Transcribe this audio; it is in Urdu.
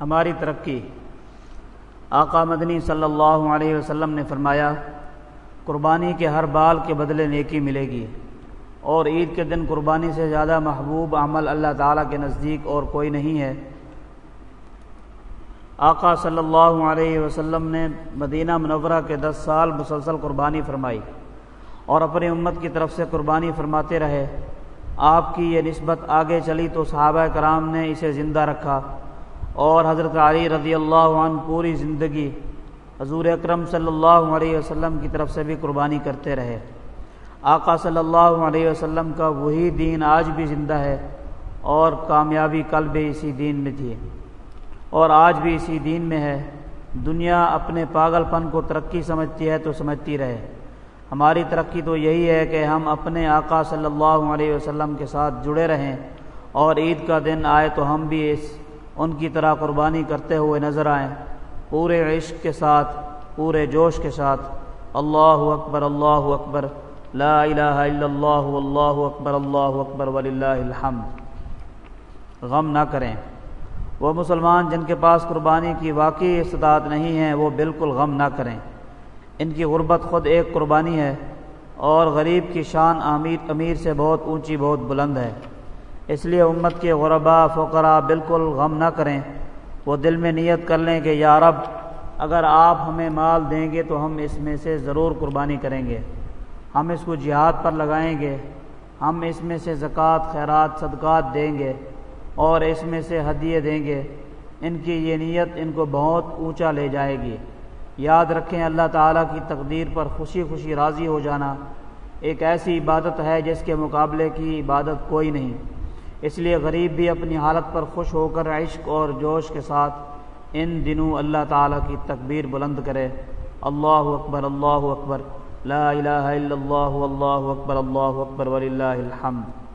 ہماری ترقی۔ آقا مدنی صلی اللہ علیہ وسلم نے فرمایا، قربانی کے ہر بال کے بدلے نیکی ملے گی اور عید کے دن قربانی سے زیادہ محبوب عمل اللہ تعالیٰ کے نزدیک اور کوئی نہیں ہے۔ آقا صلی اللہ علیہ وسلم نے مدینہ منورہ کے دس سال مسلسل قربانی فرمائی اور اپنی امت کی طرف سے قربانی فرماتے رہے۔ آپ کی یہ نسبت آگے چلی تو صحابہ کرام نے اسے زندہ رکھا۔ اور حضرت علی رضی اللہ عنہ پوری زندگی حضور اکرم صلی اللہ علیہ وسلم کی طرف سے بھی قربانی کرتے رہے۔ آقا صلی اللہ علیہ وسلم کا وہی دین آج بھی زندہ ہے اور کامیابی کل بھی اسی دین میں تھی۔ اور آج بھی اسی دین میں ہے۔ دنیا اپنے پاگل پن کو ترقی سمجھتی ہے تو سمجھتی رہے۔ ہماری ترقی تو یہی ہے کہ ہم اپنے آقا صلی اللہ علیہ وسلم کے ساتھ جڑے رہیں اور عید کا دن آئے تو ہم بھی اس ان کی طرح قربانی کرتے ہوئے نظر آئیں۔ پورے عشق کے ساتھ، پورے جوش کے ساتھ، اللہ اکبر اللہ اکبر، لا الہ الا اللہ اللہ اکبر اللہ اکبر، وللہ الحمد۔ غم نہ کریں۔ وہ مسلمان جن کے پاس قربانی کی واقعی استطاعت نہیں ہے، وہ بالکل غم نہ کریں۔ ان کی غربت خود ایک قربانی ہے اور غریب کی شان امیر امیر سے بہت اونچی، بہت بلند ہے۔ اس لیے امت کے غربا، فقرا بالکل غم نہ کریں۔ وہ دل میں نیت کر لیں کہ یا رب، اگر آپ ہمیں مال دیں گے تو ہم اس میں سے ضرور قربانی کریں گے۔ ہم اس کو جہاد پر لگائیں گے۔ ہم اس میں سے زکوٰۃ، خیرات، صدقات دیں گے اور اس میں سے ہدیے دیں گے۔ ان کی یہ نیت ان کو بہت اونچا لے جائے گی۔ یاد رکھیں، اللہ تعالیٰ کی تقدیر پر خوشی خوشی راضی ہو جانا ایک ایسی عبادت ہے جس کے مقابلے کی عبادت کوئی نہیں۔ اس لیے غریب بھی اپنی حالت پر خوش ہو کر عشق اور جوش کے ساتھ ان دنوں اللہ تعالیٰ کی تکبیر بلند کرے۔ اللہ اکبر اللہ اکبر۔ لا الہ الا اللہ اللہ اکبر اللہ اکبر، وللہ الحمد۔